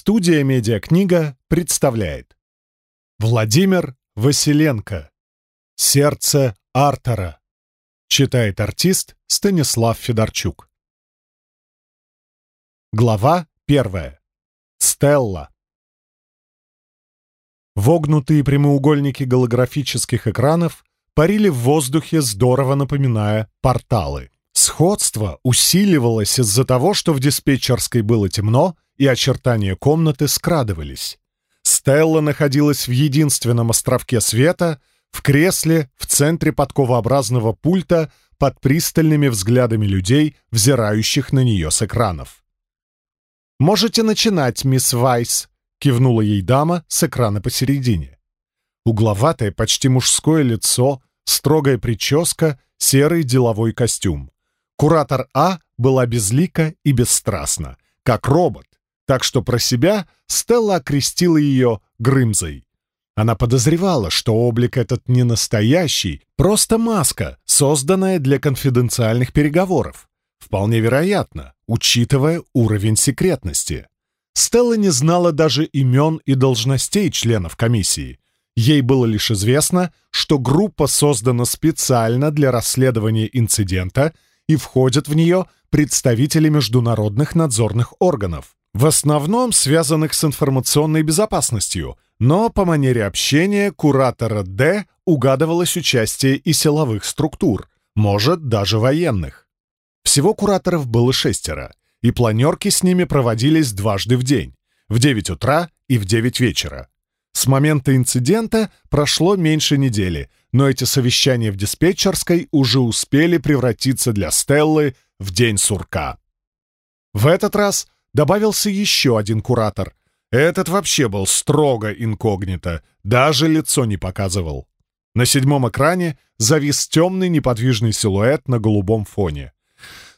Студия «Медиакнига» представляет. Владимир Василенко. «Сердце Артера» Читает артист Станислав Федорчук. Глава первая. Стелла. Вогнутые прямоугольники голографических экранов парили в воздухе, здорово напоминая порталы. Сходство усиливалось из-за того, что в диспетчерской было темно, и очертания комнаты скрадывались. Стелла находилась в единственном островке света, в кресле в центре подковообразного пульта под пристальными взглядами людей, взирающих на нее с экранов. «Можете начинать, мисс Вайс», — кивнула ей дама с экрана посередине. Угловатое, почти мужское лицо, строгая прическа, серый деловой костюм. Куратор А была безлика и бесстрастна, как робот, так что про себя Стелла окрестила ее Грымзой. Она подозревала, что облик этот не настоящий, просто маска, созданная для конфиденциальных переговоров. Вполне вероятно, учитывая уровень секретности. Стелла не знала даже имен и должностей членов комиссии. Ей было лишь известно, что группа создана специально для расследования инцидента и входят в нее представители международных надзорных органов в основном связанных с информационной безопасностью, но по манере общения куратора Д угадывалось участие и силовых структур, может, даже военных. Всего кураторов было шестеро, и планерки с ними проводились дважды в день, в 9 утра и в 9 вечера. С момента инцидента прошло меньше недели, но эти совещания в диспетчерской уже успели превратиться для Стеллы в день сурка. В этот раз добавился еще один куратор. Этот вообще был строго инкогнито, даже лицо не показывал. На седьмом экране завис темный неподвижный силуэт на голубом фоне.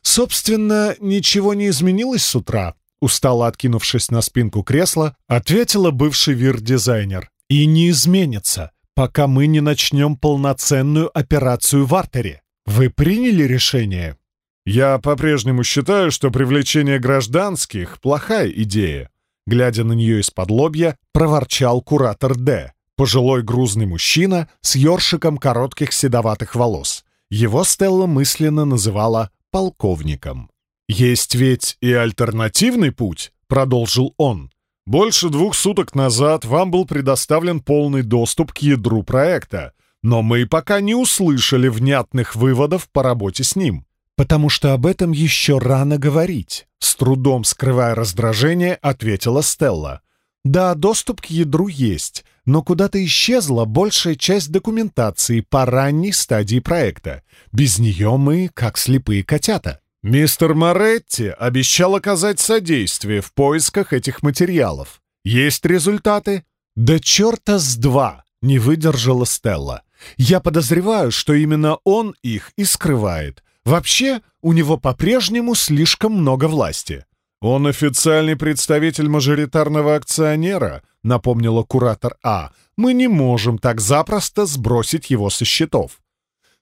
«Собственно, ничего не изменилось с утра», устало откинувшись на спинку кресла, ответила бывший вир-дизайнер. «И не изменится, пока мы не начнем полноценную операцию в артере. Вы приняли решение?» «Я по-прежнему считаю, что привлечение гражданских — плохая идея», глядя на нее из-под лобья, проворчал куратор Д, пожилой грузный мужчина с ёршиком коротких седоватых волос. Его Стелла мысленно называла полковником. «Есть ведь и альтернативный путь», — продолжил он. «Больше двух суток назад вам был предоставлен полный доступ к ядру проекта, но мы пока не услышали внятных выводов по работе с ним потому что об этом еще рано говорить», — с трудом скрывая раздражение, ответила Стелла. «Да, доступ к ядру есть, но куда-то исчезла большая часть документации по ранней стадии проекта. Без нее мы как слепые котята». «Мистер Моретти обещал оказать содействие в поисках этих материалов. Есть результаты?» «Да черта с два!» — не выдержала Стелла. «Я подозреваю, что именно он их и скрывает. Вообще, у него по-прежнему слишком много власти. «Он официальный представитель мажоритарного акционера», — напомнила куратор А. «Мы не можем так запросто сбросить его со счетов».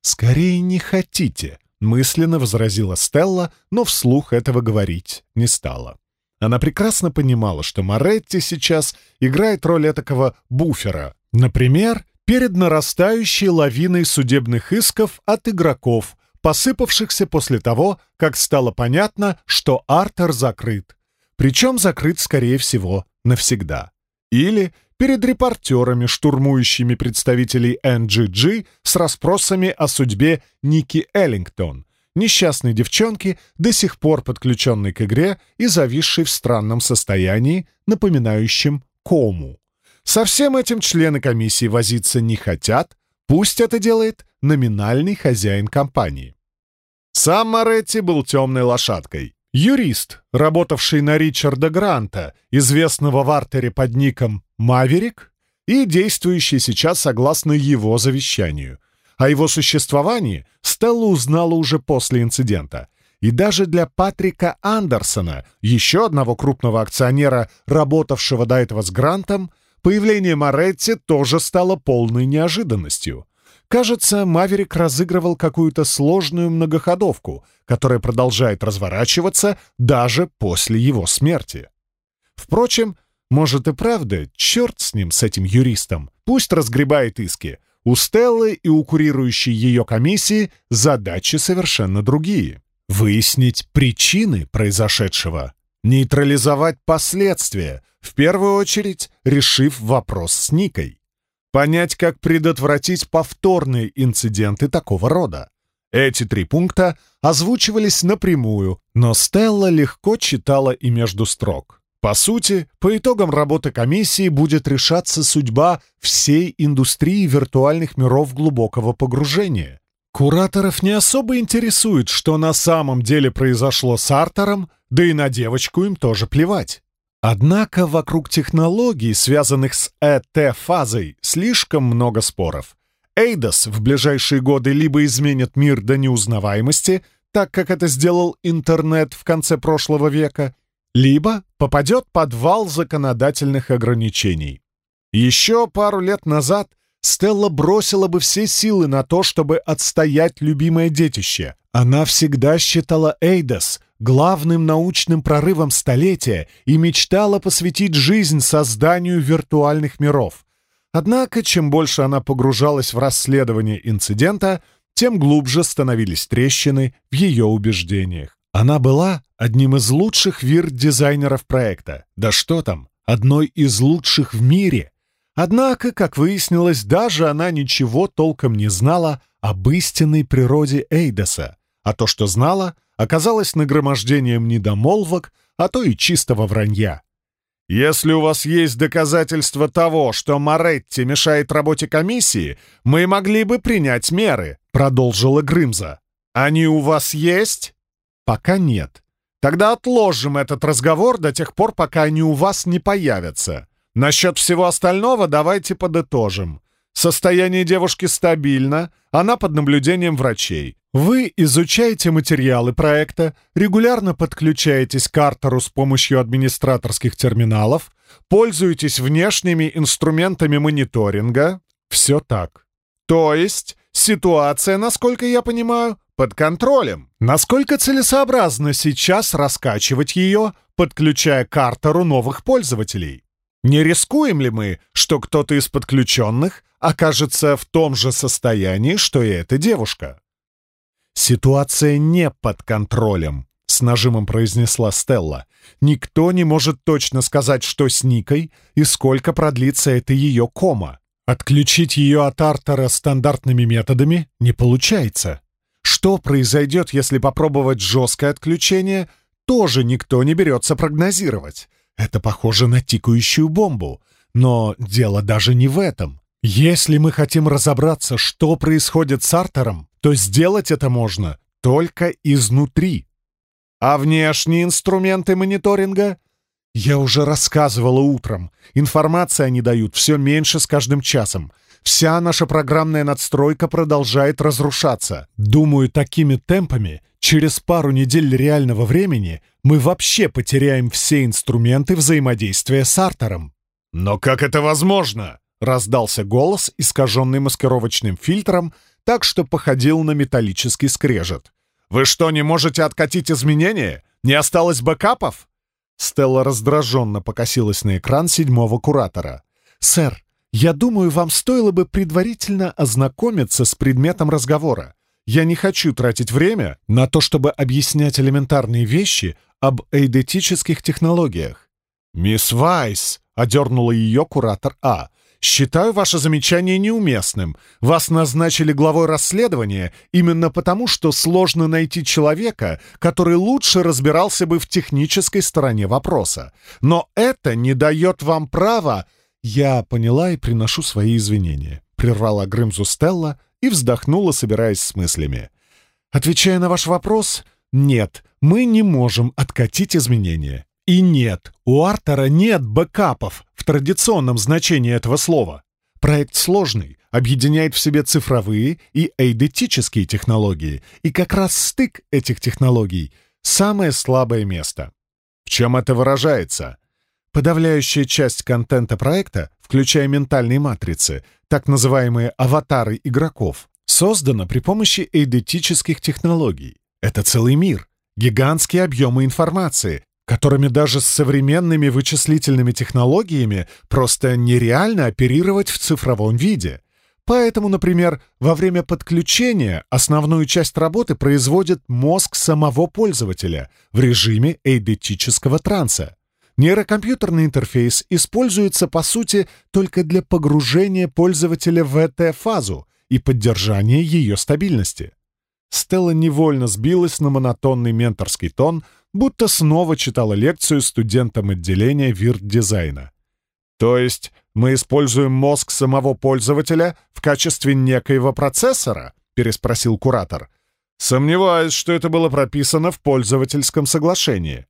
«Скорее не хотите», — мысленно возразила Стелла, но вслух этого говорить не стала. Она прекрасно понимала, что Моретти сейчас играет роль этакого буфера. Например, перед нарастающей лавиной судебных исков от игроков, посыпавшихся после того, как стало понятно, что Артер закрыт. Причем закрыт, скорее всего, навсегда. Или перед репортерами, штурмующими представителей NGG с расспросами о судьбе Ники Эллингтон, несчастной девчонки, до сих пор подключенной к игре и зависшей в странном состоянии, напоминающем кому. Со всем этим члены комиссии возиться не хотят, пусть это делает номинальный хозяин компании. Сам Моретти был темной лошадкой. Юрист, работавший на Ричарда Гранта, известного в артере под ником «Маверик», и действующий сейчас согласно его завещанию. О его существовании Стелла узнала уже после инцидента. И даже для Патрика Андерсона, еще одного крупного акционера, работавшего до этого с Грантом, появление Моретти тоже стало полной неожиданностью. Кажется, Маверик разыгрывал какую-то сложную многоходовку, которая продолжает разворачиваться даже после его смерти. Впрочем, Может и правда, черт с ним, с этим юристом. Пусть разгребает иски. У Стеллы и у курирующей ее комиссии задачи совершенно другие. Выяснить причины произошедшего. Нейтрализовать последствия, в первую очередь решив вопрос с Никой. Понять, как предотвратить повторные инциденты такого рода. Эти три пункта озвучивались напрямую, но Стелла легко читала и между строк. По сути, по итогам работы комиссии будет решаться судьба всей индустрии виртуальных миров глубокого погружения. Кураторов не особо интересует, что на самом деле произошло с Артером, да и на девочку им тоже плевать. Однако вокруг технологий, связанных с ЭТ-фазой, слишком много споров. Эйдос в ближайшие годы либо изменит мир до неузнаваемости, так как это сделал интернет в конце прошлого века, либо попадет под вал законодательных ограничений. Еще пару лет назад Стелла бросила бы все силы на то, чтобы отстоять любимое детище. Она всегда считала Эйдос главным научным прорывом столетия и мечтала посвятить жизнь созданию виртуальных миров. Однако, чем больше она погружалась в расследование инцидента, тем глубже становились трещины в ее убеждениях. Она была одним из лучших вир-дизайнеров проекта. Да что там, одной из лучших в мире. Однако, как выяснилось, даже она ничего толком не знала об истинной природе Эйдоса, а то, что знала, оказалось нагромождением недомолвок, а то и чистого вранья. «Если у вас есть доказательства того, что Моретти мешает работе комиссии, мы могли бы принять меры», — продолжила Грымза. «Они у вас есть?» «Пока нет. Тогда отложим этот разговор до тех пор, пока они у вас не появятся. Насчет всего остального давайте подытожим. Состояние девушки стабильно, она под наблюдением врачей. Вы изучаете материалы проекта, регулярно подключаетесь к Артеру с помощью администраторских терминалов, пользуетесь внешними инструментами мониторинга. Все так. То есть ситуация, насколько я понимаю, под контролем. Насколько целесообразно сейчас раскачивать ее, подключая к Артеру новых пользователей? Не рискуем ли мы, что кто-то из подключенных окажется в том же состоянии, что и эта девушка? «Ситуация не под контролем», — с нажимом произнесла Стелла. «Никто не может точно сказать, что с Никой и сколько продлится это ее кома. Отключить ее от Артера стандартными методами не получается. Что произойдет, если попробовать жесткое отключение, тоже никто не берется прогнозировать. Это похоже на тикающую бомбу. Но дело даже не в этом. Если мы хотим разобраться, что происходит с Артером, то сделать это можно только изнутри. А внешние инструменты мониторинга? Я уже рассказывала утром. Информации они дают все меньше с каждым часом. Вся наша программная надстройка продолжает разрушаться. Думаю, такими темпами через пару недель реального времени мы вообще потеряем все инструменты взаимодействия с Артером. «Но как это возможно?» — раздался голос, искаженный маскировочным фильтром, так что походил на металлический скрежет. «Вы что, не можете откатить изменения? Не осталось бэкапов?» Стелла раздраженно покосилась на экран седьмого куратора. «Сэр, я думаю, вам стоило бы предварительно ознакомиться с предметом разговора. Я не хочу тратить время на то, чтобы объяснять элементарные вещи об эйдетических технологиях. «Мисс Вайс!» — одернула ее куратор А. «Считаю ваше замечание неуместным. Вас назначили главой расследования именно потому, что сложно найти человека, который лучше разбирался бы в технической стороне вопроса. Но это не дает вам права...» «Я поняла и приношу свои извинения», — прервала Грымзу Стелла и вздохнула, собираясь с мыслями. «Отвечая на ваш вопрос, нет, мы не можем откатить изменения. И нет, у Артера нет бэкапов в традиционном значении этого слова. Проект сложный, объединяет в себе цифровые и эйдетические технологии, и как раз стык этих технологий — самое слабое место. В чем это выражается? Подавляющая часть контента проекта, включая ментальные матрицы, так называемые аватары игроков, создана при помощи эйдетических технологий. Это целый мир, гигантские объемы информации, которыми даже с современными вычислительными технологиями просто нереально оперировать в цифровом виде. Поэтому, например, во время подключения основную часть работы производит мозг самого пользователя в режиме эйдетического транса. Нейрокомпьютерный интерфейс используется, по сути, только для погружения пользователя в ЭТ-фазу и поддержания ее стабильности. Стелла невольно сбилась на монотонный менторский тон, будто снова читала лекцию студентам отделения вирт-дизайна. То есть мы используем мозг самого пользователя в качестве некоего процессора? переспросил куратор. Сомневаюсь, что это было прописано в пользовательском соглашении.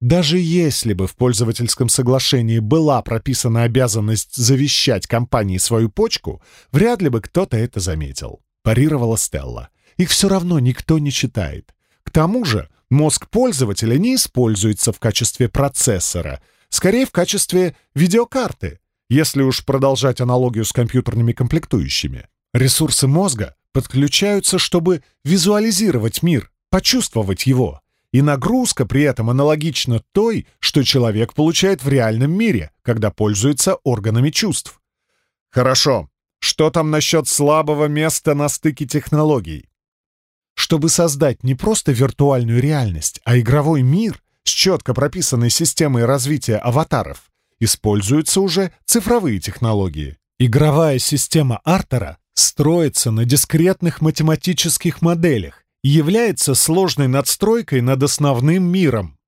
Даже если бы в пользовательском соглашении была прописана обязанность завещать компании свою почку, вряд ли бы кто-то это заметил, парировала Стелла. Их все равно никто не читает. К тому же мозг пользователя не используется в качестве процессора, скорее в качестве видеокарты, если уж продолжать аналогию с компьютерными комплектующими. Ресурсы мозга подключаются, чтобы визуализировать мир, почувствовать его. И нагрузка при этом аналогична той, что человек получает в реальном мире, когда пользуется органами чувств. Хорошо. Что там насчет слабого места на стыке технологий? Чтобы создать не просто виртуальную реальность, а игровой мир с четко прописанной системой развития аватаров, используются уже цифровые технологии. Игровая система Артера строится на дискретных математических моделях и является сложной надстройкой над основным миром.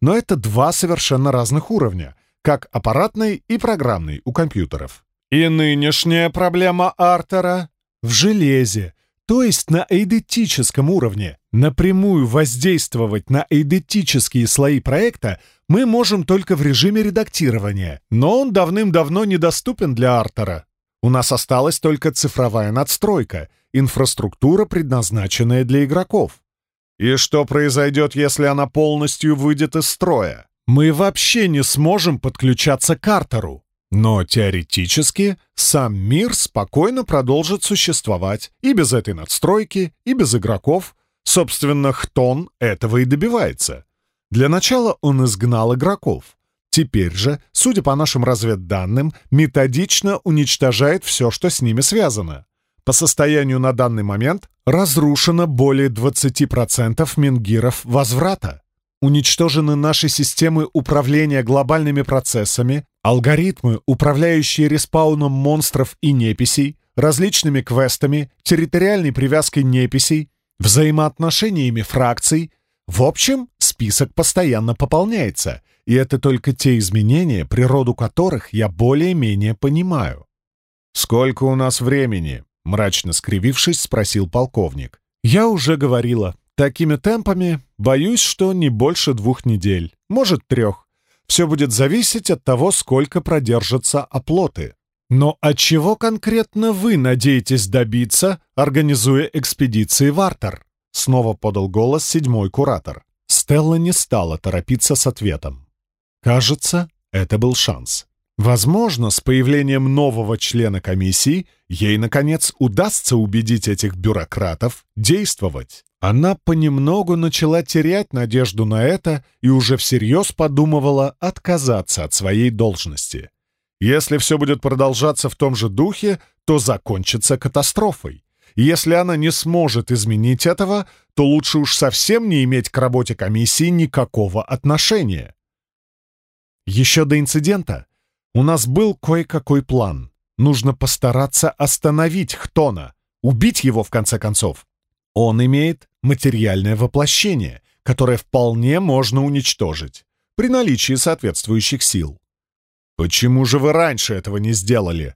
Но это два совершенно разных уровня, как аппаратный и программный у компьютеров. И нынешняя проблема Артера в железе, то есть на эйдетическом уровне. Напрямую воздействовать на эйдетические слои проекта мы можем только в режиме редактирования, но он давным-давно недоступен для артера. У нас осталась только цифровая надстройка, инфраструктура, предназначенная для игроков. И что произойдет, если она полностью выйдет из строя? Мы вообще не сможем подключаться к артеру. Но теоретически сам мир спокойно продолжит существовать и без этой надстройки, и без игроков. Собственно, Хтон этого и добивается. Для начала он изгнал игроков. Теперь же, судя по нашим разведданным, методично уничтожает все, что с ними связано. По состоянию на данный момент разрушено более 20% мингиров возврата. Уничтожены наши системы управления глобальными процессами, Алгоритмы, управляющие респауном монстров и неписей, различными квестами, территориальной привязкой неписей, взаимоотношениями фракций. В общем, список постоянно пополняется, и это только те изменения, природу которых я более-менее понимаю. «Сколько у нас времени?» — мрачно скривившись, спросил полковник. «Я уже говорила. Такими темпами, боюсь, что не больше двух недель, может, трех. Все будет зависеть от того, сколько продержатся оплоты. Но от чего конкретно вы надеетесь добиться, организуя экспедиции в Артер? Снова подал голос седьмой куратор. Стелла не стала торопиться с ответом. Кажется, это был шанс. Возможно, с появлением нового члена комиссии ей, наконец, удастся убедить этих бюрократов действовать. Она понемногу начала терять надежду на это и уже всерьез подумывала отказаться от своей должности. Если все будет продолжаться в том же духе, то закончится катастрофой. Если она не сможет изменить этого, то лучше уж совсем не иметь к работе комиссии никакого отношения. Еще до инцидента у нас был кое-какой план. Нужно постараться остановить Хтона, убить его в конце концов. Он имеет материальное воплощение, которое вполне можно уничтожить при наличии соответствующих сил. Почему же вы раньше этого не сделали?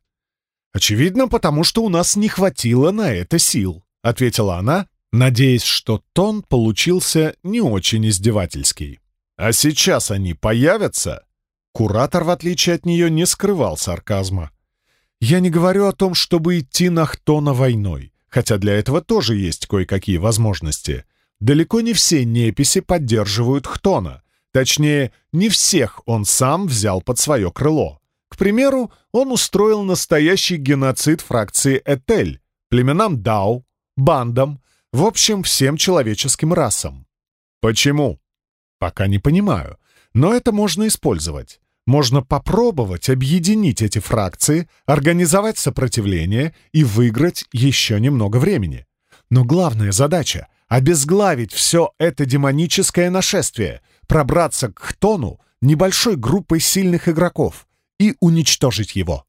Очевидно, потому что у нас не хватило на это сил, ответила она, надеясь, что тон получился не очень издевательский. А сейчас они появятся? Куратор, в отличие от нее, не скрывал сарказма. «Я не говорю о том, чтобы идти на Хтона войной, хотя для этого тоже есть кое-какие возможности. Далеко не все неписи поддерживают Хтона. Точнее, не всех он сам взял под свое крыло. К примеру, он устроил настоящий геноцид фракции Этель, племенам Дау, бандам, в общем, всем человеческим расам. Почему? Пока не понимаю. Но это можно использовать. Можно попробовать объединить эти фракции, организовать сопротивление и выиграть еще немного времени. Но главная задача — обезглавить все это демоническое нашествие, пробраться к Хтону небольшой группой сильных игроков и уничтожить его.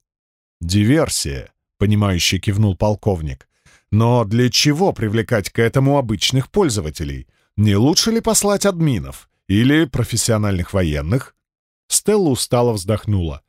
«Диверсия», — понимающе кивнул полковник. «Но для чего привлекать к этому обычных пользователей? Не лучше ли послать админов или профессиональных военных?» Стелла устало вздохнула.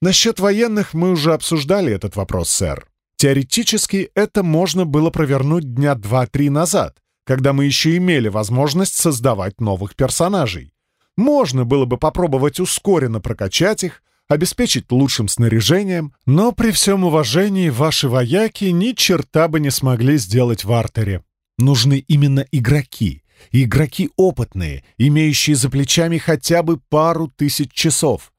«Насчет военных мы уже обсуждали этот вопрос, сэр. Теоретически это можно было провернуть дня два-три назад, когда мы еще имели возможность создавать новых персонажей. Можно было бы попробовать ускоренно прокачать их, обеспечить лучшим снаряжением, но при всем уважении ваши вояки ни черта бы не смогли сделать в артере. Нужны именно игроки, игроки опытные, имеющие за плечами хотя бы пару тысяч часов.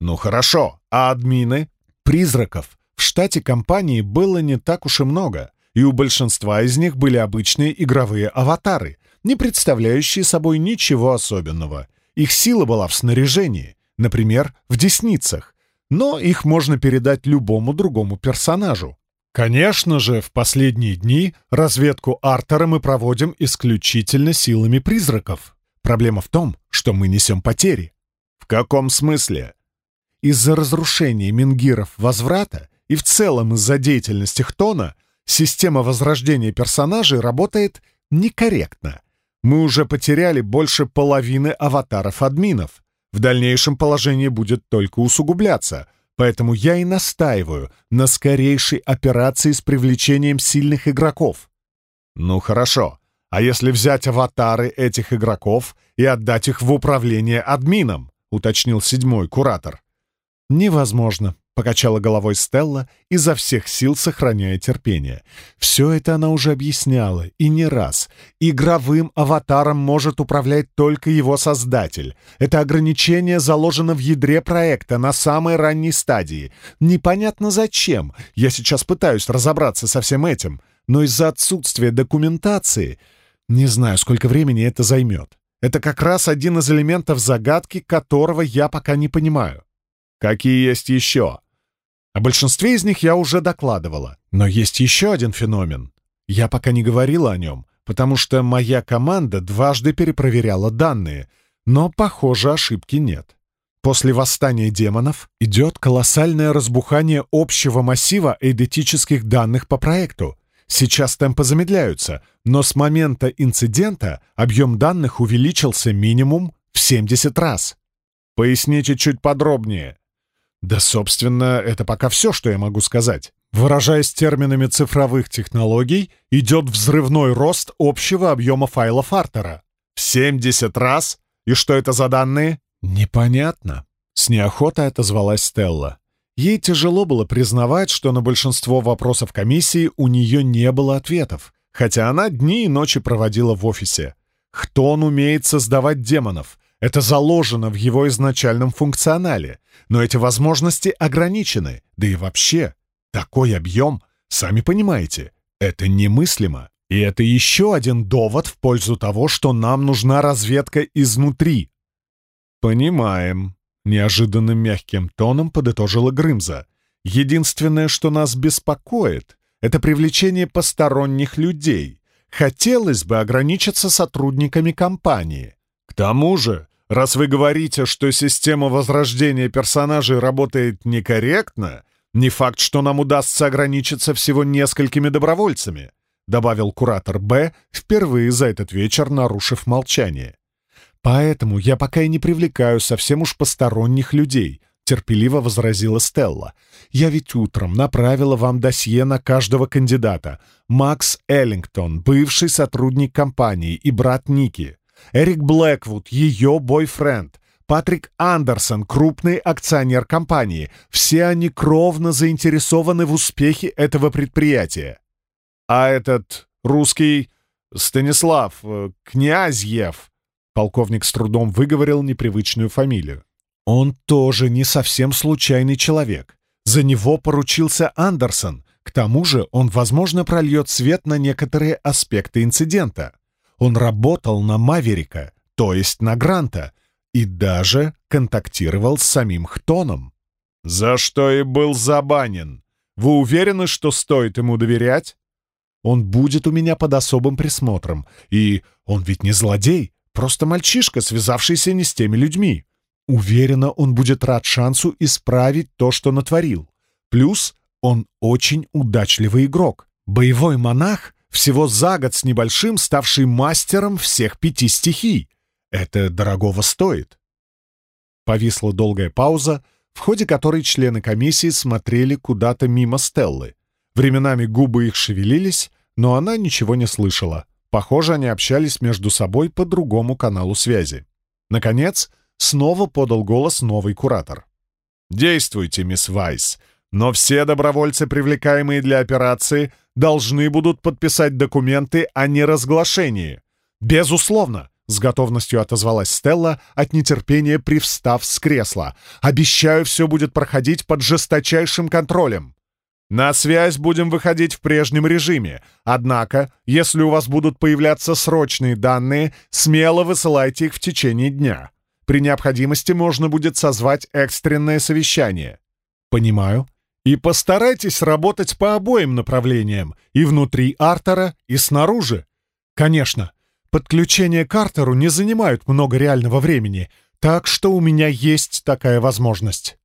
Ну хорошо, а админы? Призраков в штате компании было не так уж и много, и у большинства из них были обычные игровые аватары, не представляющие собой ничего особенного. Их сила была в снаряжении, например, в десницах, но их можно передать любому другому персонажу. Конечно же, в последние дни разведку Артера мы проводим исключительно силами призраков. Проблема в том, что мы несем потери. В каком смысле? Из-за разрушения мингиров возврата и в целом из-за деятельности Хтона система возрождения персонажей работает некорректно. Мы уже потеряли больше половины аватаров-админов. В дальнейшем положение будет только усугубляться — Поэтому я и настаиваю на скорейшей операции с привлечением сильных игроков. Ну хорошо, а если взять аватары этих игроков и отдать их в управление админом, уточнил седьмой куратор. Невозможно, Покачала головой Стелла, изо всех сил сохраняя терпение. Все это она уже объясняла, и не раз. Игровым аватаром может управлять только его создатель. Это ограничение заложено в ядре проекта на самой ранней стадии. Непонятно зачем. Я сейчас пытаюсь разобраться со всем этим, но из-за отсутствия документации... Не знаю, сколько времени это займет. Это как раз один из элементов загадки, которого я пока не понимаю. Какие есть еще? О большинстве из них я уже докладывала. Но есть еще один феномен. Я пока не говорила о нем, потому что моя команда дважды перепроверяла данные, но, похоже, ошибки нет. После восстания демонов идет колоссальное разбухание общего массива эйдетических данных по проекту. Сейчас темпы замедляются, но с момента инцидента объем данных увеличился минимум в 70 раз. Поясните чуть подробнее. Да, собственно, это пока все, что я могу сказать. Выражаясь терминами цифровых технологий, идет взрывной рост общего объема файлов Артера. В 70 раз? И что это за данные? Непонятно. С неохотой отозвалась Стелла. Ей тяжело было признавать, что на большинство вопросов комиссии у нее не было ответов, хотя она дни и ночи проводила в офисе. Хтон умеет создавать демонов, это заложено в его изначальном функционале, но эти возможности ограничены, да и вообще, такой объем, сами понимаете, это немыслимо. И это еще один довод в пользу того, что нам нужна разведка изнутри. «Понимаем», — неожиданно мягким тоном подытожила Грымза. «Единственное, что нас беспокоит, это привлечение посторонних людей. Хотелось бы ограничиться сотрудниками компании. К тому же, Раз вы говорите, что система возрождения персонажей работает некорректно, не факт, что нам удастся ограничиться всего несколькими добровольцами», добавил куратор Б, впервые за этот вечер нарушив молчание. «Поэтому я пока и не привлекаю совсем уж посторонних людей», терпеливо возразила Стелла. «Я ведь утром направила вам досье на каждого кандидата. Макс Эллингтон, бывший сотрудник компании и брат Ники. Эрик Блэквуд, ее бойфренд, Патрик Андерсон, крупный акционер компании. Все они кровно заинтересованы в успехе этого предприятия. А этот русский Станислав э, Князьев, полковник с трудом выговорил непривычную фамилию. Он тоже не совсем случайный человек. За него поручился Андерсон. К тому же он, возможно, прольет свет на некоторые аспекты инцидента. Он работал на Маверика, то есть на Гранта, и даже контактировал с самим Хтоном. За что и был забанен. Вы уверены, что стоит ему доверять? Он будет у меня под особым присмотром. И он ведь не злодей, просто мальчишка, связавшийся не с теми людьми. Уверена, он будет рад шансу исправить то, что натворил. Плюс он очень удачливый игрок. Боевой монах, всего за год с небольшим ставший мастером всех пяти стихий. Это дорогого стоит. Повисла долгая пауза, в ходе которой члены комиссии смотрели куда-то мимо Стеллы. Временами губы их шевелились, но она ничего не слышала. Похоже, они общались между собой по другому каналу связи. Наконец, снова подал голос новый куратор. «Действуйте, мисс Вайс, но все добровольцы, привлекаемые для операции, должны будут подписать документы о неразглашении. Безусловно, с готовностью отозвалась Стелла, от нетерпения привстав с кресла. «Обещаю, все будет проходить под жесточайшим контролем. На связь будем выходить в прежнем режиме. Однако, если у вас будут появляться срочные данные, смело высылайте их в течение дня. При необходимости можно будет созвать экстренное совещание». «Понимаю», и постарайтесь работать по обоим направлениям, и внутри Артера, и снаружи. Конечно, подключения к Артеру не занимают много реального времени, так что у меня есть такая возможность.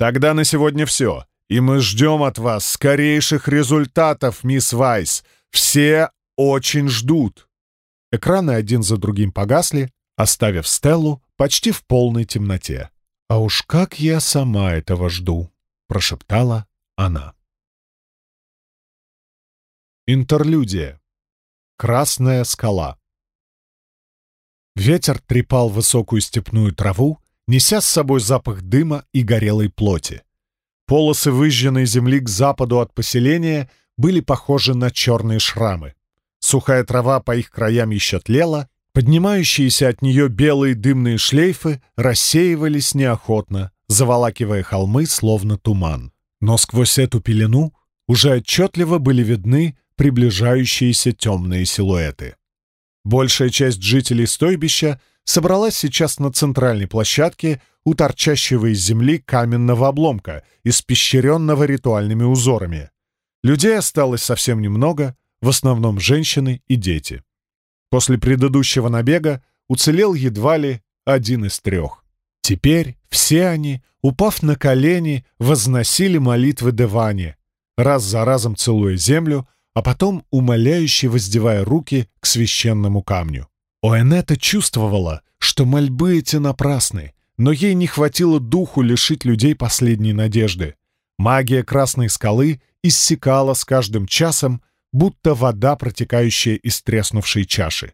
Тогда на сегодня все, и мы ждем от вас скорейших результатов, мисс Вайс. Все очень ждут. Экраны один за другим погасли, оставив Стеллу почти в полной темноте. А уж как я сама этого жду. — прошептала она. Интерлюдия. Красная скала. Ветер трепал высокую степную траву, неся с собой запах дыма и горелой плоти. Полосы выжженной земли к западу от поселения были похожи на черные шрамы. Сухая трава по их краям еще тлела, поднимающиеся от нее белые дымные шлейфы рассеивались неохотно, заволакивая холмы, словно туман. Но сквозь эту пелену уже отчетливо были видны приближающиеся темные силуэты. Большая часть жителей стойбища собралась сейчас на центральной площадке у торчащего из земли каменного обломка, испещренного ритуальными узорами. Людей осталось совсем немного, в основном женщины и дети. После предыдущего набега уцелел едва ли один из трех. Теперь все они, упав на колени, возносили молитвы Деване, раз за разом целуя землю, а потом умоляюще воздевая руки к священному камню. Оэнета чувствовала, что мольбы эти напрасны, но ей не хватило духу лишить людей последней надежды. Магия Красной Скалы иссякала с каждым часом, будто вода, протекающая из треснувшей чаши.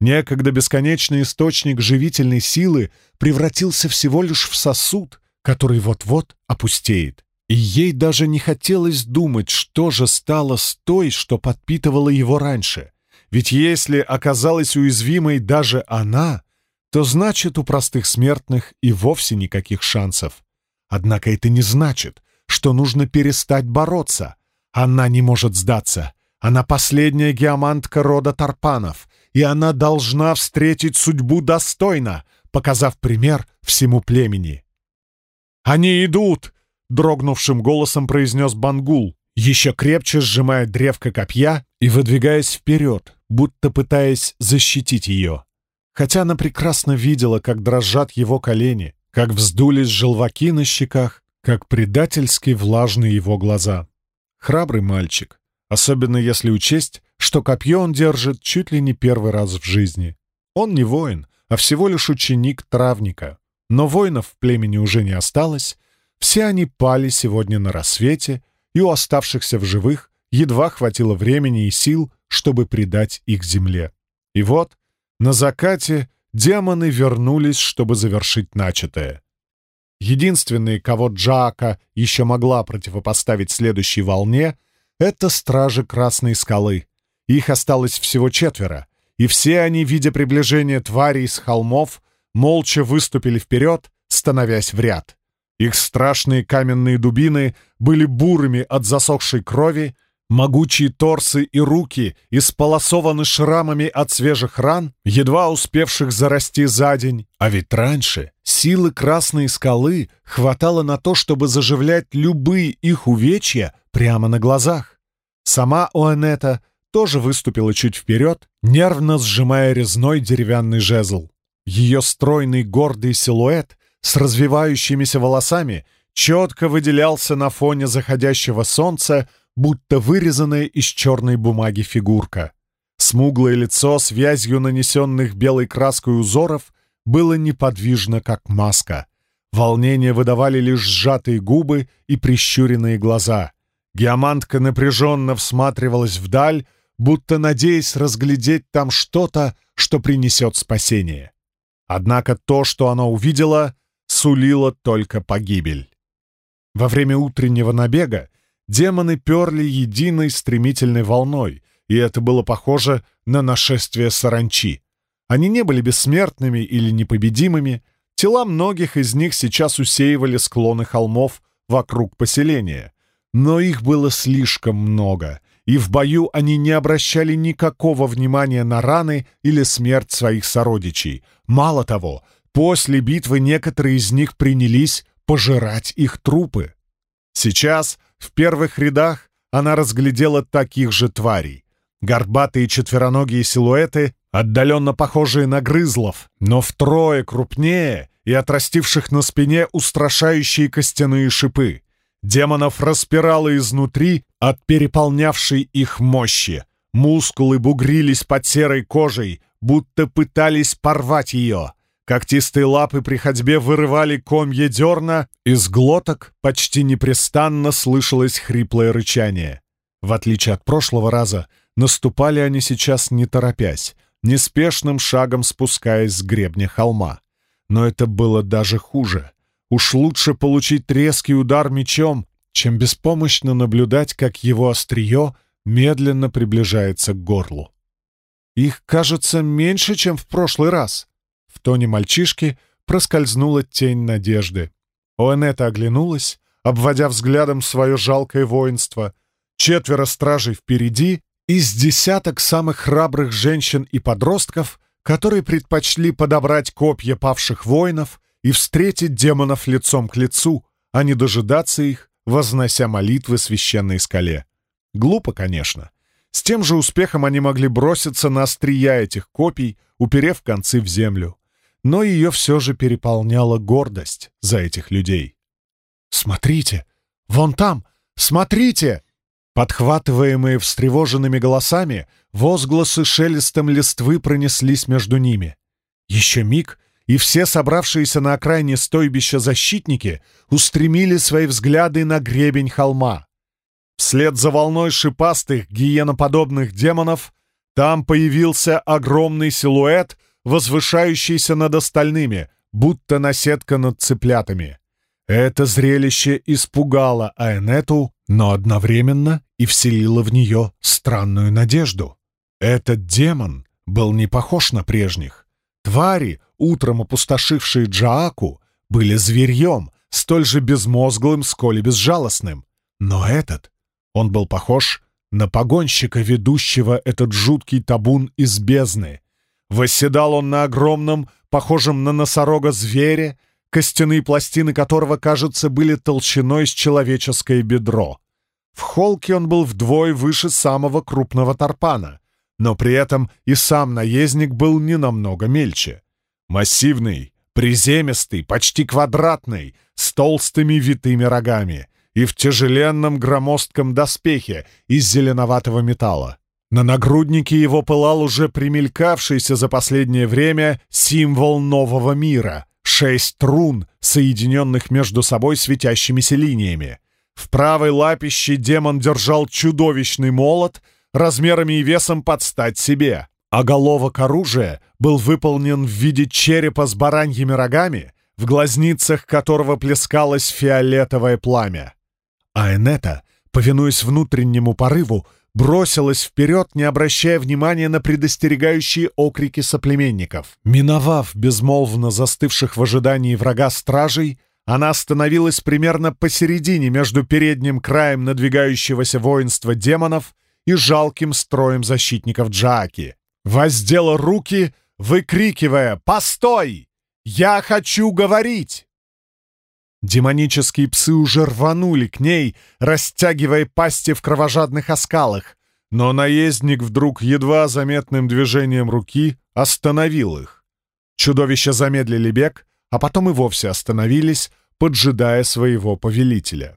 Некогда бесконечный источник живительной силы превратился всего лишь в сосуд, который вот-вот опустеет. И ей даже не хотелось думать, что же стало с той, что подпитывала его раньше. Ведь если оказалась уязвимой даже она, то значит у простых смертных и вовсе никаких шансов. Однако это не значит, что нужно перестать бороться. Она не может сдаться. Она последняя геомантка рода Тарпанов, и она должна встретить судьбу достойно, показав пример всему племени. «Они идут!» — дрогнувшим голосом произнес Бангул, еще крепче сжимая древко копья и выдвигаясь вперед, будто пытаясь защитить ее. Хотя она прекрасно видела, как дрожат его колени, как вздулись желваки на щеках, как предательски влажны его глаза. Храбрый мальчик, особенно если учесть, что копье он держит чуть ли не первый раз в жизни. Он не воин, а всего лишь ученик травника. Но воинов в племени уже не осталось, все они пали сегодня на рассвете, и у оставшихся в живых едва хватило времени и сил, чтобы предать их земле. И вот, на закате демоны вернулись, чтобы завершить начатое. Единственные, кого Джака еще могла противопоставить следующей волне, это стражи Красной Скалы, их осталось всего четверо, и все они, видя приближение тварей с холмов, молча выступили вперед, становясь в ряд. Их страшные каменные дубины были бурыми от засохшей крови, Могучие торсы и руки исполосованы шрамами от свежих ран, едва успевших зарасти за день. А ведь раньше силы Красной Скалы хватало на то, чтобы заживлять любые их увечья прямо на глазах. Сама Оэнета тоже выступила чуть вперед, нервно сжимая резной деревянный жезл. Ее стройный гордый силуэт с развивающимися волосами четко выделялся на фоне заходящего солнца, будто вырезанная из черной бумаги фигурка. Смуглое лицо с вязью нанесенных белой краской узоров было неподвижно, как маска. Волнение выдавали лишь сжатые губы и прищуренные глаза. Геомантка напряженно всматривалась вдаль, будто надеясь разглядеть там что-то, что принесет спасение. Однако то, что она увидела, сулило только погибель. Во время утреннего набега демоны перли единой стремительной волной, и это было похоже на нашествие саранчи. Они не были бессмертными или непобедимыми, тела многих из них сейчас усеивали склоны холмов вокруг поселения. Но их было слишком много, и в бою они не обращали никакого внимания на раны или смерть своих сородичей. Мало того, после битвы некоторые из них принялись пожирать их трупы. Сейчас в первых рядах она разглядела таких же тварей. Горбатые четвероногие силуэты, отдаленно похожие на грызлов, но втрое крупнее и отрастивших на спине устрашающие костяные шипы. Демонов распирало изнутри от переполнявшей их мощи. Мускулы бугрились под серой кожей, будто пытались порвать ее. Когтистые лапы при ходьбе вырывали комья дерна, из глоток почти непрестанно слышалось хриплое рычание. В отличие от прошлого раза, наступали они сейчас не торопясь, неспешным шагом спускаясь с гребня холма. Но это было даже хуже. Уж лучше получить резкий удар мечом, чем беспомощно наблюдать, как его острие медленно приближается к горлу. Их, кажется, меньше, чем в прошлый раз. В тоне мальчишки проскользнула тень надежды. Оэнета оглянулась, обводя взглядом свое жалкое воинство. Четверо стражей впереди, из десяток самых храбрых женщин и подростков, которые предпочли подобрать копья павших воинов и встретить демонов лицом к лицу, а не дожидаться их, вознося молитвы священной скале. Глупо, конечно. С тем же успехом они могли броситься на острия этих копий, уперев концы в землю но ее все же переполняла гордость за этих людей. «Смотрите! Вон там! Смотрите!» Подхватываемые встревоженными голосами, возгласы шелестом листвы пронеслись между ними. Еще миг, и все собравшиеся на окраине стойбища защитники устремили свои взгляды на гребень холма. Вслед за волной шипастых гиеноподобных демонов там появился огромный силуэт возвышающийся над остальными, будто наседка над цыплятами. Это зрелище испугало Аэнету, но одновременно и вселило в нее странную надежду. Этот демон был не похож на прежних. Твари, утром опустошившие Джааку, были зверьем, столь же безмозглым, сколь и безжалостным. Но этот, он был похож на погонщика, ведущего этот жуткий табун из бездны, Восседал он на огромном, похожем на носорога звере, костяные пластины которого, кажется, были толщиной с человеческое бедро. В холке он был вдвое выше самого крупного тарпана, но при этом и сам наездник был не намного мельче. Массивный, приземистый, почти квадратный, с толстыми витыми рогами и в тяжеленном громоздком доспехе из зеленоватого металла. На нагруднике его пылал уже примелькавшийся за последнее время символ нового мира — шесть рун, соединенных между собой светящимися линиями. В правой лапище демон держал чудовищный молот, размерами и весом под стать себе, а головок оружия был выполнен в виде черепа с бараньими рогами, в глазницах которого плескалось фиолетовое пламя. А Энета, повинуясь внутреннему порыву, бросилась вперед, не обращая внимания на предостерегающие окрики соплеменников. Миновав безмолвно застывших в ожидании врага стражей, она остановилась примерно посередине между передним краем надвигающегося воинства демонов и жалким строем защитников Джааки. Воздела руки, выкрикивая «Постой! Я хочу говорить!» Демонические псы уже рванули к ней, растягивая пасти в кровожадных оскалах, но наездник вдруг едва заметным движением руки остановил их. Чудовища замедлили бег, а потом и вовсе остановились, поджидая своего повелителя.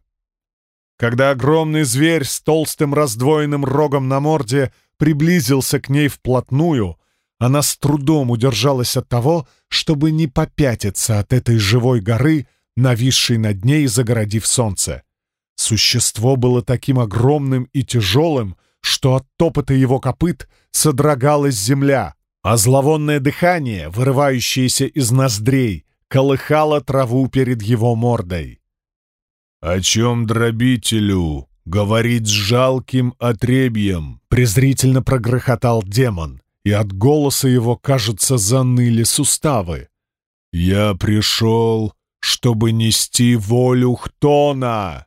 Когда огромный зверь с толстым раздвоенным рогом на морде приблизился к ней вплотную, она с трудом удержалась от того, чтобы не попятиться от этой живой горы, нависшей над ней, загородив солнце. Существо было таким огромным и тяжелым, что от топота его копыт содрогалась земля, а зловонное дыхание, вырывающееся из ноздрей, колыхало траву перед его мордой. «О чем дробителю?» — говорит с жалким отребьем, — презрительно прогрохотал демон, и от голоса его, кажется, заныли суставы. «Я пришел, чтобы нести волю Хтона!»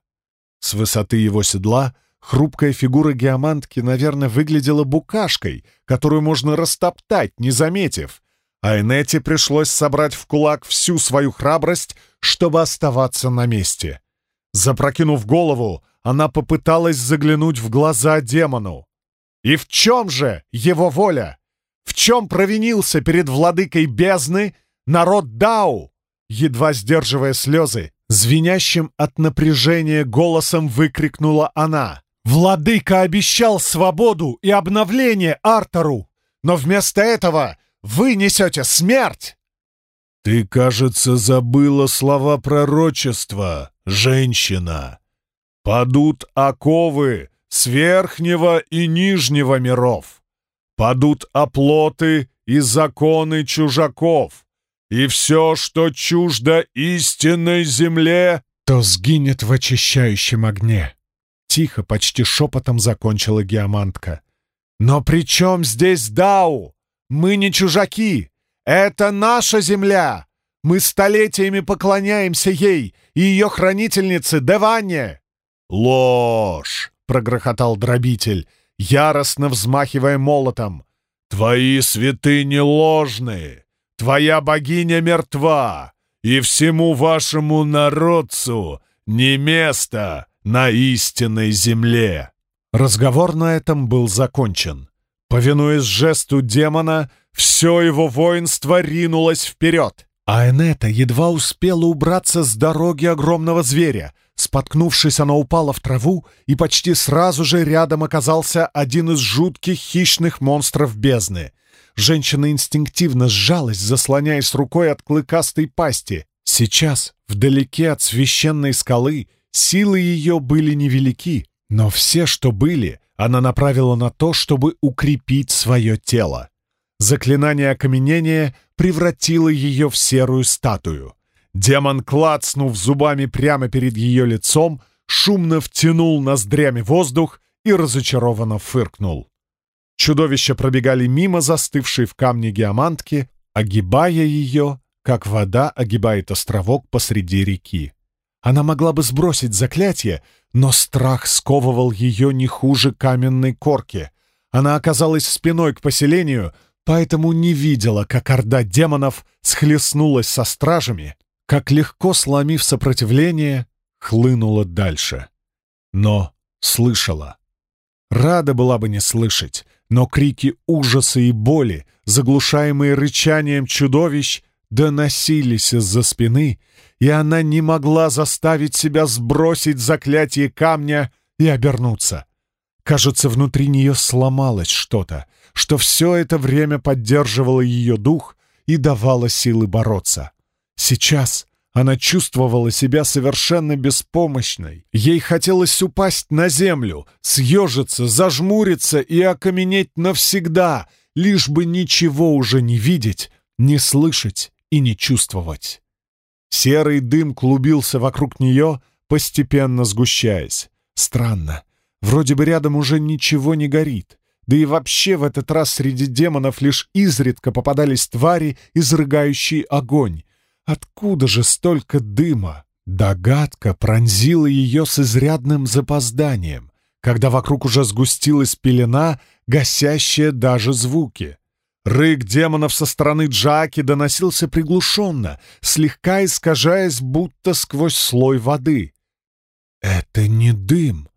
С высоты его седла Хрупкая фигура геомантки, наверное, выглядела букашкой, которую можно растоптать, не заметив. А Энете пришлось собрать в кулак всю свою храбрость, чтобы оставаться на месте. Запрокинув голову, она попыталась заглянуть в глаза демону. И в чем же его воля? В чем провинился перед владыкой бездны народ Дау? Едва сдерживая слезы, звенящим от напряжения голосом выкрикнула она. Владыка обещал свободу и обновление Артеру, но вместо этого вы несете смерть!» «Ты, кажется, забыла слова пророчества, женщина. Падут оковы с верхнего и нижнего миров. Падут оплоты и законы чужаков. И все, что чуждо истинной земле, то сгинет в очищающем огне. Тихо, почти шепотом закончила геомантка. «Но при чем здесь Дау? Мы не чужаки! Это наша земля! Мы столетиями поклоняемся ей и ее хранительнице Деванне!» «Ложь!» — прогрохотал дробитель, яростно взмахивая молотом. «Твои святыни ложные! Твоя богиня мертва! И всему вашему народцу не место на истинной земле!» Разговор на этом был закончен. Повинуясь жесту демона, все его воинство ринулось вперед. А Энета едва успела убраться с дороги огромного зверя. Споткнувшись, она упала в траву, и почти сразу же рядом оказался один из жутких хищных монстров бездны. Женщина инстинктивно сжалась, заслоняясь рукой от клыкастой пасти. Сейчас, вдалеке от священной скалы, Силы ее были невелики, но все, что были, она направила на то, чтобы укрепить свое тело. Заклинание окаменения превратило ее в серую статую. Демон, клацнув зубами прямо перед ее лицом, шумно втянул ноздрями воздух и разочарованно фыркнул. Чудовища пробегали мимо застывшей в камне геомантки, огибая ее, как вода огибает островок посреди реки. Она могла бы сбросить заклятие, но страх сковывал ее не хуже каменной корки. Она оказалась спиной к поселению, поэтому не видела, как орда демонов схлестнулась со стражами, как легко сломив сопротивление, хлынула дальше. Но слышала. Рада была бы не слышать, но крики ужаса и боли, заглушаемые рычанием чудовищ, доносились из-за спины, и она не могла заставить себя сбросить заклятие камня и обернуться. Кажется, внутри нее сломалось что-то, что все это время поддерживало ее дух и давало силы бороться. Сейчас она чувствовала себя совершенно беспомощной. Ей хотелось упасть на землю, съежиться, зажмуриться и окаменеть навсегда, лишь бы ничего уже не видеть, не слышать и не чувствовать. Серый дым клубился вокруг нее, постепенно сгущаясь. Странно. Вроде бы рядом уже ничего не горит. Да и вообще в этот раз среди демонов лишь изредка попадались твари, изрыгающие огонь. Откуда же столько дыма? Догадка пронзила ее с изрядным запозданием, когда вокруг уже сгустилась пелена, гасящая даже звуки. Рык демонов со стороны Джаки доносился приглушенно, слегка искажаясь, будто сквозь слой воды. «Это не дым.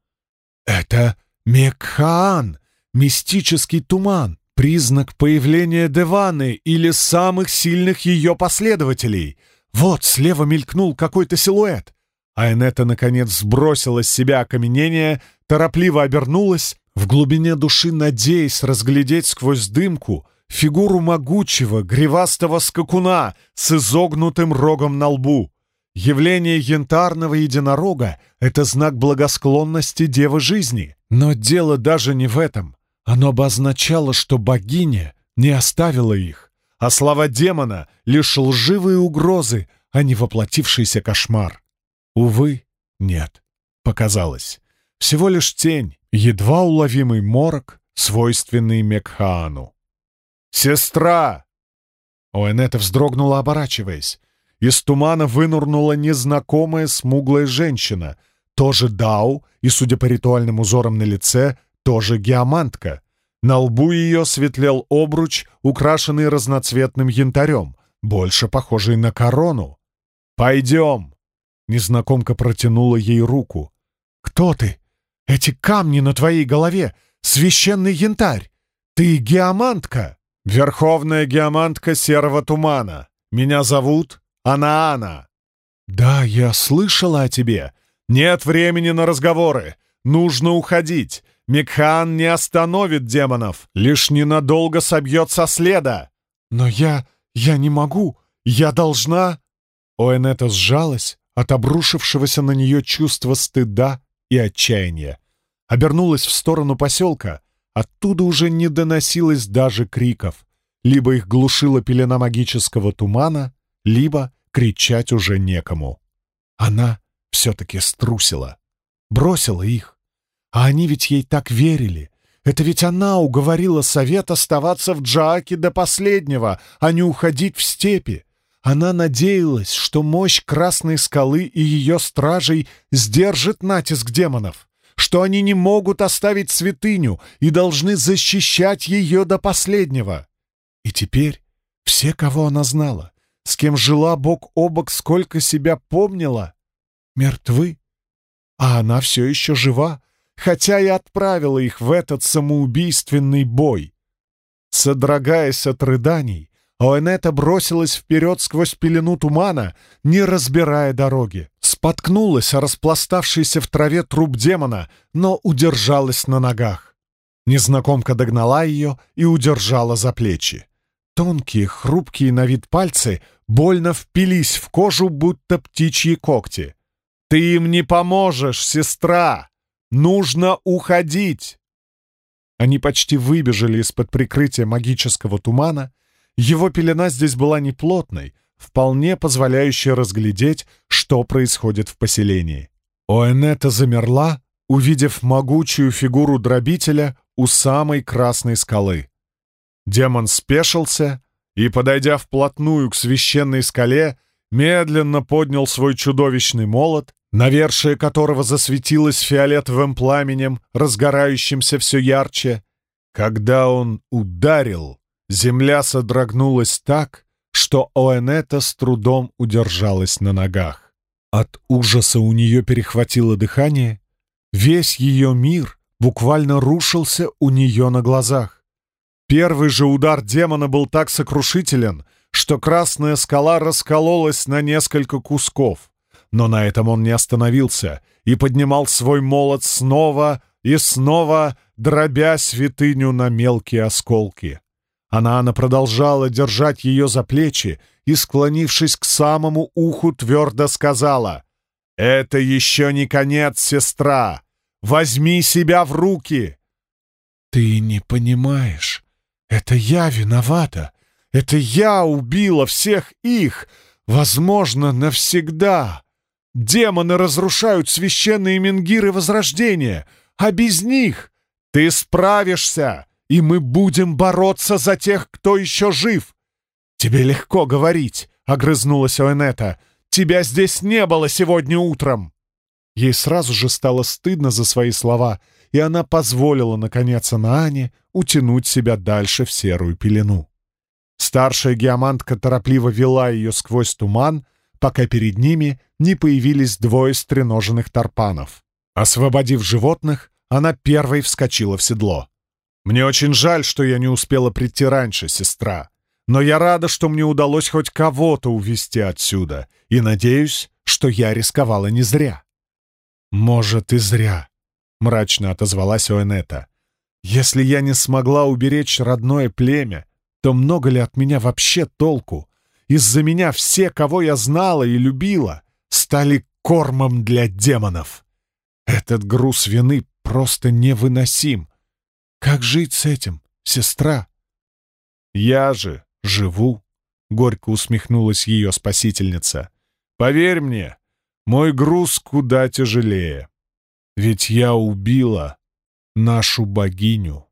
Это Мекхаан, мистический туман, признак появления Деваны или самых сильных ее последователей. Вот слева мелькнул какой-то силуэт». Айнета, наконец, сбросила с себя окаменение, торопливо обернулась, в глубине души надеясь разглядеть сквозь дымку — фигуру могучего, гривастого скакуна с изогнутым рогом на лбу. Явление янтарного единорога — это знак благосклонности Девы жизни. Но дело даже не в этом. Оно обозначало, что богиня не оставила их, а слова демона — лишь лживые угрозы, а не воплотившийся кошмар. Увы, нет, показалось. Всего лишь тень, едва уловимый морок, свойственный Мекхаану. «Сестра!» Оэнета вздрогнула, оборачиваясь. Из тумана вынурнула незнакомая смуглая женщина, тоже Дау, и, судя по ритуальным узорам на лице, тоже геомантка. На лбу ее светлел обруч, украшенный разноцветным янтарем, больше похожий на корону. «Пойдем!» Незнакомка протянула ей руку. «Кто ты? Эти камни на твоей голове! Священный янтарь! Ты геомантка!» «Верховная геомантка Серого Тумана. Меня зовут Анаана». «Да, я слышала о тебе. Нет времени на разговоры. Нужно уходить. Микхан не остановит демонов, лишь ненадолго собьет со следа». «Но я... я не могу. Я должна...» Оэнета сжалась от обрушившегося на нее чувства стыда и отчаяния. Обернулась в сторону поселка, Оттуда уже не доносилось даже криков. Либо их глушила пелена магического тумана, либо кричать уже некому. Она все-таки струсила. Бросила их. А они ведь ей так верили. Это ведь она уговорила совет оставаться в Джааке до последнего, а не уходить в степи. Она надеялась, что мощь Красной Скалы и ее стражей сдержит натиск демонов что они не могут оставить святыню и должны защищать ее до последнего. И теперь все, кого она знала, с кем жила бок о бок, сколько себя помнила, мертвы. А она все еще жива, хотя и отправила их в этот самоубийственный бой. Содрогаясь от рыданий, Оэнета бросилась вперед сквозь пелену тумана, не разбирая дороги. Споткнулась о распластавшийся в траве труп демона, но удержалась на ногах. Незнакомка догнала ее и удержала за плечи. Тонкие, хрупкие на вид пальцы больно впились в кожу, будто птичьи когти. «Ты им не поможешь, сестра! Нужно уходить!» Они почти выбежали из-под прикрытия магического тумана, его пелена здесь была неплотной, вполне позволяющей разглядеть, что происходит в поселении. Оэнета замерла, увидев могучую фигуру дробителя у самой красной скалы. Демон спешился и, подойдя вплотную к священной скале, медленно поднял свой чудовищный молот, навершие которого засветилось фиолетовым пламенем, разгорающимся все ярче. Когда он ударил, Земля содрогнулась так, что Оэнета с трудом удержалась на ногах. От ужаса у нее перехватило дыхание. Весь ее мир буквально рушился у нее на глазах. Первый же удар демона был так сокрушителен, что красная скала раскололась на несколько кусков. Но на этом он не остановился и поднимал свой молот снова и снова, дробя святыню на мелкие осколки. Она продолжала держать ее за плечи и, склонившись к самому уху, твердо сказала «Это еще не конец, сестра! Возьми себя в руки!» «Ты не понимаешь. Это я виновата. Это я убила всех их, возможно, навсегда. Демоны разрушают священные менгиры Возрождения, а без них ты справишься!» и мы будем бороться за тех, кто еще жив!» «Тебе легко говорить», — огрызнулась Оэнета. Тебя здесь не было сегодня утром!» Ей сразу же стало стыдно за свои слова, и она позволила, наконец, Анаане утянуть себя дальше в серую пелену. Старшая геомантка торопливо вела ее сквозь туман, пока перед ними не появились двое стреноженных тарпанов. Освободив животных, она первой вскочила в седло. «Мне очень жаль, что я не успела прийти раньше, сестра, но я рада, что мне удалось хоть кого-то увезти отсюда, и надеюсь, что я рисковала не зря». «Может, и зря», — мрачно отозвалась Оэнета. «Если я не смогла уберечь родное племя, то много ли от меня вообще толку? Из-за меня все, кого я знала и любила, стали кормом для демонов. Этот груз вины просто невыносим. Как жить с этим, сестра? Я же живу, — горько усмехнулась ее спасительница. Поверь мне, мой груз куда тяжелее. Ведь я убила нашу богиню.